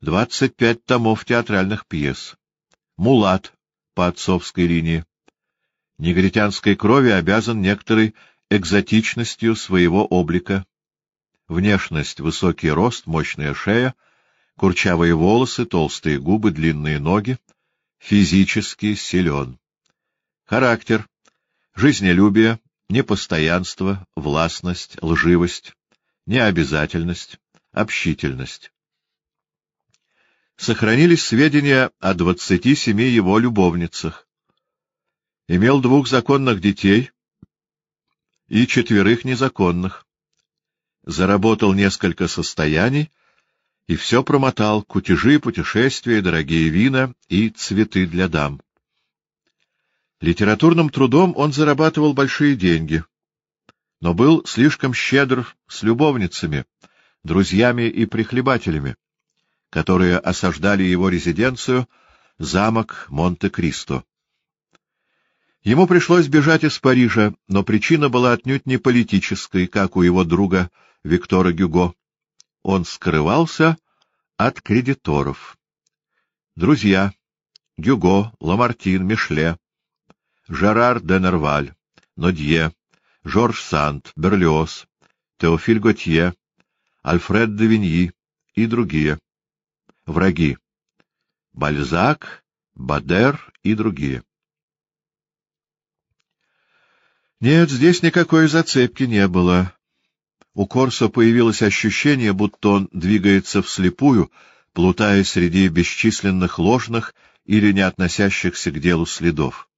Двадцать пять томов театральных пьес. Мулат по отцовской линии. Негритянской крови обязан некоторой экзотичностью своего облика. Внешность — высокий рост, мощная шея, курчавые волосы, толстые губы, длинные ноги. Физически силен. Характер — жизнелюбие, непостоянство, властность, лживость, необязательность, общительность сохранились сведения о двадцати семи его любовницах. Имел двух законных детей и четверых незаконных. Заработал несколько состояний и все промотал — кутежи, путешествия, дорогие вина и цветы для дам. Литературным трудом он зарабатывал большие деньги, но был слишком щедр с любовницами, друзьями и прихлебателями которые осаждали его резиденцию, замок Монте-Кристо. Ему пришлось бежать из Парижа, но причина была отнюдь не политической, как у его друга Виктора Гюго. Он скрывался от кредиторов. Друзья — Гюго, Ламартин, Мишле, Жерар де Нерваль, Нодье, Жорж Санд, Берлиоз, Теофиль Готье, Альфред де Виньи и другие враги — Бальзак, Бадер и другие. Нет, здесь никакой зацепки не было. У Корсо появилось ощущение, будто он двигается вслепую, плутая среди бесчисленных ложных или не относящихся к делу следов.